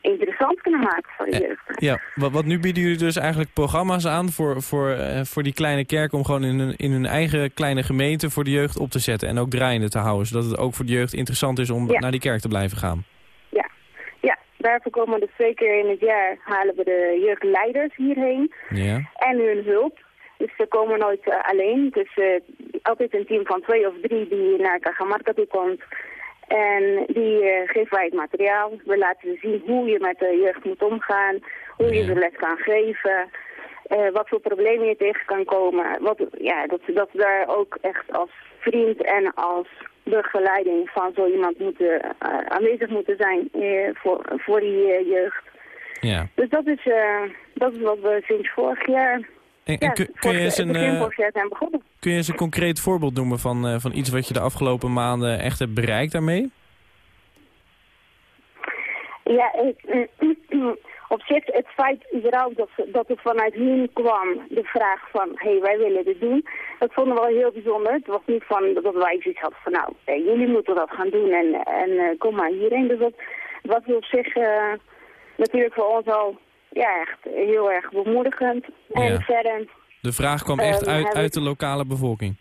interessant kunnen maken voor de jeugd. Ja, wat, wat nu bieden jullie dus eigenlijk programma's aan voor, voor, voor die kleine kerk... om gewoon in hun, in hun eigen kleine gemeente voor de jeugd op te zetten... en ook draaiende te houden, zodat het ook voor de jeugd interessant is om Ja. naar die kerk te blijven gaan. Daarvoor komen dus twee keer in het jaar halen we de jeugdleiders hierheen Ja. en hun hulp. Dus ze komen nooit eh, alleen. Dus eh, altijd een team van twee of drie die naar Cajamarca toe komt. En die eh, geven wij het materiaal. We laten ze zien hoe je met de jeugd moet omgaan. Hoe je de les kan geven. wat voor problemen je tegen kan komen. Wat, ja, dat, dat ze daar ook echt als vriend en als begeleiding van zo iemand moeten, eh, aanwezig moeten zijn eh, voor, voor die eh, jeugd. ja. Dus dat is, eh, dat is wat we sinds vorig jaar, En, kun, je eens een, zijn begonnen. kun je eens een concreet voorbeeld noemen van, van iets wat je de afgelopen maanden echt hebt bereikt daarmee? Ja, ik, [CLEARS THROAT] op zich het feit überhaupt dat, dat het vanuit hun kwam, de vraag van, hé, hey, wij willen dit doen, dat vonden we wel heel bijzonder. Het was niet van dat wij zoiets hadden van, nou, eh, jullie moeten dat gaan doen en, en eh, kom maar hierheen. Dus dat was op zich eh, natuurlijk voor ons al ja, echt heel erg bemoedigend. En verder, De vraag kwam echt uit, uit de lokale bevolking.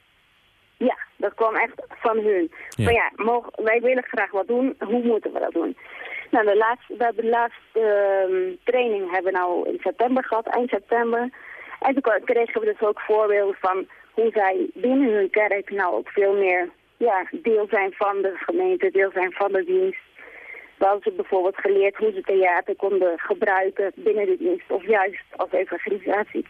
Ja, dat kwam echt van hun. Ja. Van ja, mogen, wij willen graag wat doen, hoe moeten we dat doen? Nou, de laatste, we hebben de laatste ehm, training hebben we nou in september gehad, eind september. En toen kregen we dus ook voorbeelden van hoe zij binnen hun kerk nou ook veel meer ja, deel zijn van de gemeente, deel zijn van de dienst. hadden ze bijvoorbeeld geleerd hoe ze theater konden gebruiken binnen de dienst of juist als evangelisatie.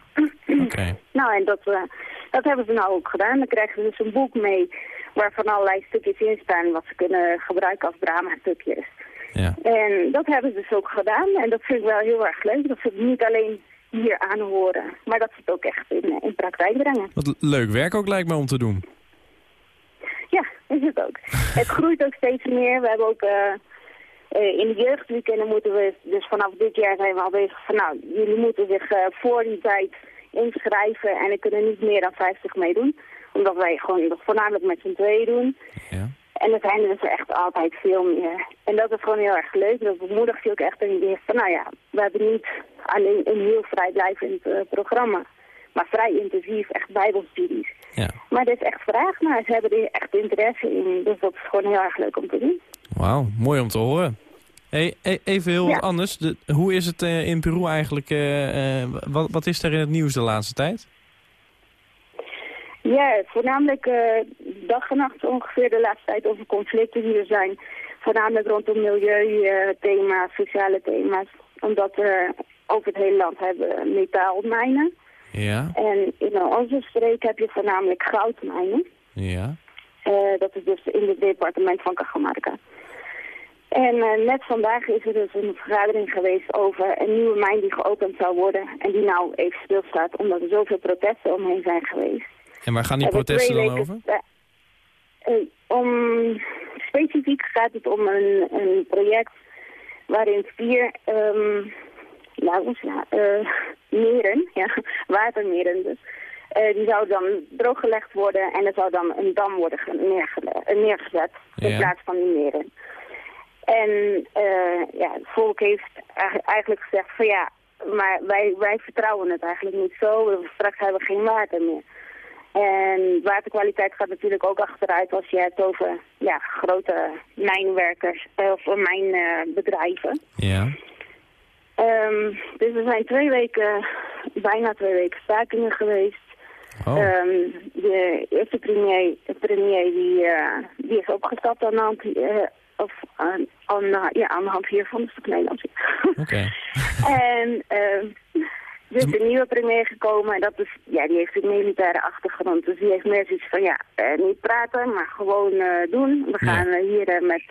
Oké. [CLEARS THROAT] Nou, en dat, eh, dat hebben ze nou ook gedaan. Dan krijgen ze dus een boek mee waarvan allerlei stukjes in staan wat ze kunnen gebruiken als drama-stukjes. Ja. En dat hebben ze dus ook gedaan en dat vind ik wel heel erg leuk. Dat ze het niet alleen hier aanhoren, maar dat ze het ook echt in, in praktijk brengen. Wat leuk werk ook lijkt me om te doen. Ja, is het ook. [LAUGHS] het groeit ook steeds meer. We hebben ook eh, eh, in de jeugdweekenden moeten we, dus vanaf dit jaar zijn we al bezig van nou, jullie moeten zich eh, voor die tijd inschrijven en er kunnen niet meer dan 50 meedoen. Omdat wij gewoon voornamelijk met z'n tweeën doen. Ja. En er zijn er dus echt altijd veel meer. En dat is gewoon heel erg leuk. Dat bemoedigt je ook echt een idee van, nou ja, we hebben niet alleen een heel vrijblijvend eh, programma. Maar vrij intensief, echt bijbelstudies. Ja. Maar er is echt vraag naar. Ze hebben er echt interesse in. Dus dat is gewoon heel erg leuk om te doen. Wauw, mooi om te horen. Hey, even heel Ja. wat anders. De, hoe is het eh, in Peru eigenlijk? eh, wat, wat is er in het nieuws de laatste tijd? Ja, voornamelijk eh, dag en nacht ongeveer de laatste tijd over conflicten die er zijn. Voornamelijk rondom milieuthema's, sociale thema's. Omdat we over het hele land hebben metaalmijnen. Ja, En in onze streek heb je voornamelijk goudmijnen. ja. Eh, dat is dus in het departement van Cajamarca. En eh, net vandaag is er dus een vergadering geweest over een nieuwe mijn die geopend zou worden. En die nou even stilstaat omdat er zoveel protesten omheen zijn geweest. En waar gaan die protesten dan over? eh, eh, om, specifiek gaat het om een, een project waarin vier eh, meren, ja, [LAUGHS] watermeren dus, die zou dan drooggelegd worden en er zou dan een dam worden neergezet in Ja. plaats van die meren. En ja, het volk heeft eigenlijk gezegd van ja, maar wij, wij vertrouwen het eigenlijk niet zo. Straks hebben we geen water meer. En waterkwaliteit gaat natuurlijk ook achteruit als je het over ja, grote mijnwerkers eh, of mijnbedrijven. Ja. Ehm, dus er zijn twee weken, bijna twee weken stakingen geweest. Oh, Ehm, de eerste premier, de premier die, eh, die is opgestapt aan de hand, eh, of aan, aan, ja, aan de hand hiervan, dus het Nederlands. oké. [LAUGHS] En ehm er is een nieuwe premier gekomen en dat is, ja, die heeft een militaire achtergrond. Dus die heeft meer zoiets van, ja, eh, niet praten, maar gewoon eh, doen. We Ja. gaan eh, hier met,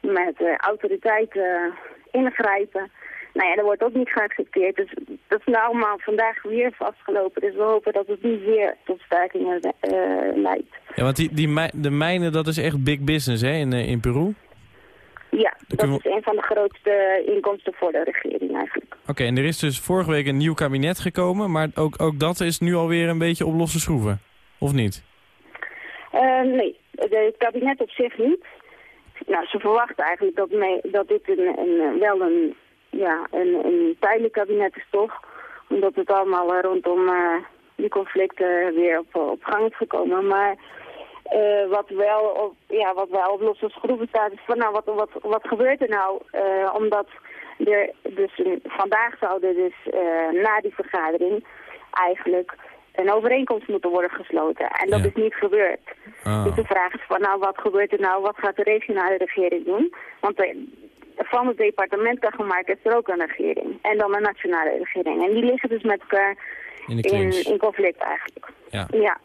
met autoriteit eh, ingrijpen. Nou ja, dat wordt ook niet geaccepteerd. Dus dat is nou allemaal vandaag weer vastgelopen. Dus we hopen dat het niet weer tot stakingen leidt. Ja, want die, die de mijnen, dat is echt big business hè, in, in Peru. Ja, dat is een van de grootste inkomsten voor de regering eigenlijk. Oké, en er is dus vorige week een nieuw kabinet gekomen, maar ook, ook dat is nu alweer een beetje op losse schroeven. Of niet? Eh, nee, het kabinet op zich niet. Nou, ze verwachten eigenlijk dat, mee, dat dit een, een, wel een, ja, een, een tijdelijk kabinet is toch. Omdat het allemaal rondom eh, die conflicten weer op, op gang is gekomen. Maar eh, wat, wel op, ja, wat wel op losse schroeven staat is van nou, wat, wat, wat gebeurt er nou? Eh, omdat er dus een- vandaag zouden dus eh, na die vergadering eigenlijk een overeenkomst moeten worden gesloten. En dat Ja. is niet gebeurd. Ah. Dus de vraag is van nou, wat gebeurt er nou? Wat gaat de regionale regering doen? Want van het departement Cajamarca is er ook een regering. En dan een nationale regering. En die liggen dus met elkaar In in, in conflict eigenlijk. Ja, Ja.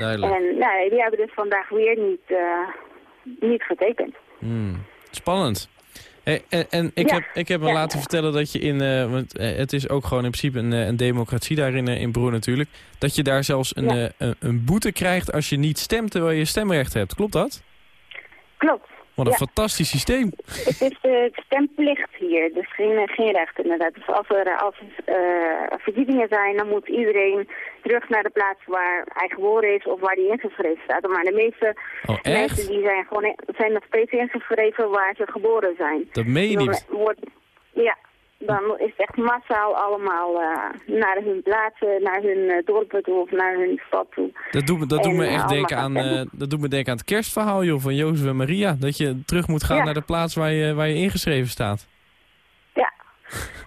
Duidelijk. En nee, die hebben dus vandaag weer niet, eh, niet getekend. Hmm. Spannend. Hey, en en ik, Ja. heb, ik heb me Ja. laten vertellen dat je in... eh, want eh, het is ook gewoon in principe een, een democratie daar in, Peru natuurlijk. Dat je daar zelfs een, een boete krijgt als je niet stemt terwijl je stemrecht hebt. Klopt dat? Klopt. Wat een Ja. fantastisch systeem. Het is de stemplicht hier, dus geen, geen recht inderdaad. Dus als er, als eh, verkiezingen zijn, dan moet iedereen terug naar de plaats waar hij geboren is of waar hij ingeschreven staat. Maar de meeste Oh, mensen die zijn, gewoon, zijn nog steeds ingeschreven waar ze geboren zijn. Dat meen je niet. wordt, ja, dan is het echt massaal allemaal eh, naar hun plaatsen, naar hun eh, dorpen toe of naar hun stad toe. Dat doet me, dat doet me echt denken aan, eh, dat doet me denken aan het kerstverhaal joh, van Jozef en Maria. Dat je terug moet gaan Ja. naar de plaats waar je, waar je ingeschreven staat. Ja,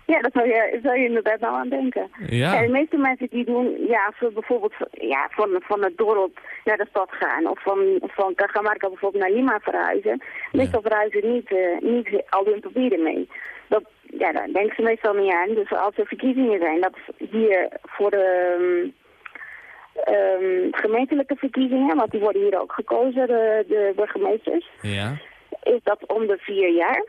Ja, daar zou je, zou je inderdaad nou aan denken. Ja. En de meeste mensen die doen, ja, als ze bijvoorbeeld ja, van, van het dorp naar de stad gaan, of van, van Cajamarca bijvoorbeeld naar Lima verhuizen, meestal verhuizen niet, niet al hun papieren mee. Dat, ja, daar denken ze meestal niet aan. Dus als er verkiezingen zijn, dat is hier voor de ehm, ehm, gemeentelijke verkiezingen, want die worden hier ook gekozen, de, de burgemeesters, Ja. is dat om de vier jaar.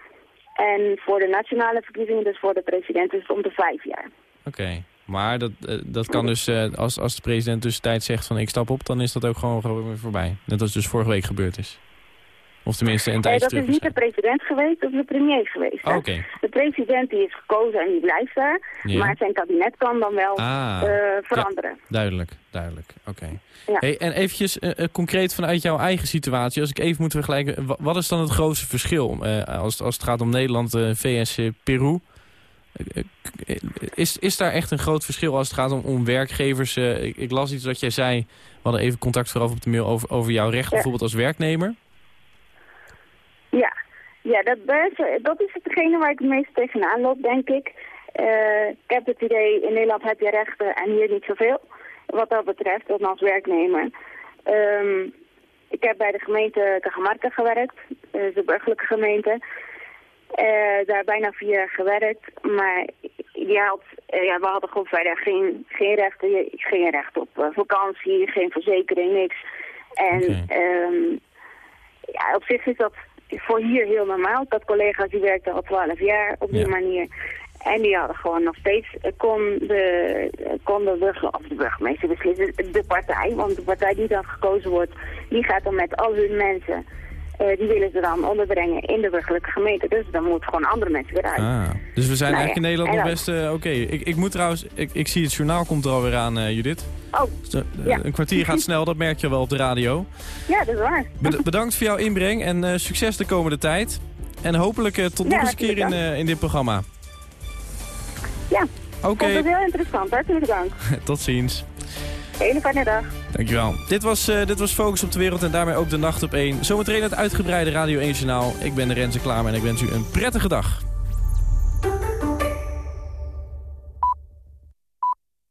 En voor de nationale verkiezingen, dus voor de president, is het om de vijf jaar. Oké. Maar dat, eh, dat kan dus, eh, als, als de president tussentijds zegt van ik stap op, dan is dat ook gewoon, gewoon weer voorbij. Net als dus vorige week gebeurd is. Of tenminste een Eh, tijdje dat is niet de president geweest, dat is de premier geweest. Oh, Oké. De president die is gekozen en die blijft daar, maar zijn kabinet kan dan wel Ah. eh, veranderen. Duidelijk, duidelijk. Oké. Ja. Hey, en eventjes eh, eh, concreet vanuit jouw eigen situatie. Als ik even moet vergelijken, wa- wat is dan het grootste verschil als, als het gaat om Nederland, VS, Peru? Is, is daar echt een groot verschil als het gaat om, om werkgevers? ik, ik las iets wat jij zei, we hadden even contact vooraf op de mail over, over jouw recht bijvoorbeeld als werknemer. Ja, ja dat, dat is, hetgene waar ik het meest tegenaan loop, denk ik. Eh, ik heb het idee, in Nederland heb je rechten en hier niet zoveel. Wat dat betreft, dan als werknemer. Ehm, ik heb bij de gemeente Cajamarca gewerkt, eh, de burgerlijke gemeente. Eh, daar bijna vier jaar gewerkt, maar je had, ja, we hadden gewoon verder geen, geen rechten. Geen recht op vakantie, geen verzekering, niks. En ehm, ja, op zich is dat voor hier heel normaal. Ik had collega's die werkten al twaalf jaar op die Ja. manier. En die hadden gewoon nog steeds, eh, kon de, eh, kon de, burger, of de burgemeester beslissen, de partij. Want de partij die dan gekozen wordt, die gaat dan met al hun mensen, eh, die willen ze dan onderbrengen in de burgerlijke gemeente. Dus dan moeten gewoon andere mensen weer uit. Ah, dus we zijn Nou eigenlijk ja, in Nederland nog best eh, oké. Ik, ik moet trouwens, ik, ik zie het journaal komt er alweer aan, eh, Judith. Oh, Dus, Ja. Een kwartier gaat snel, dat merk je wel op de radio. ja, dat is waar. Bed- bedankt voor jouw inbreng en succes de komende tijd. En hopelijk tot Ja, nog eens een keer in, in dit programma. Ja, Oké, vond het heel interessant. Hartelijk dank. [LAUGHS] tot ziens. Hele fijne dag. Dankjewel. Dit was, eh, dit was Focus op de Wereld en daarmee ook de Nacht op 1. Zometeen het uitgebreide Radio 1 Journaal. Ik ben Renze klaar en ik wens u een prettige dag.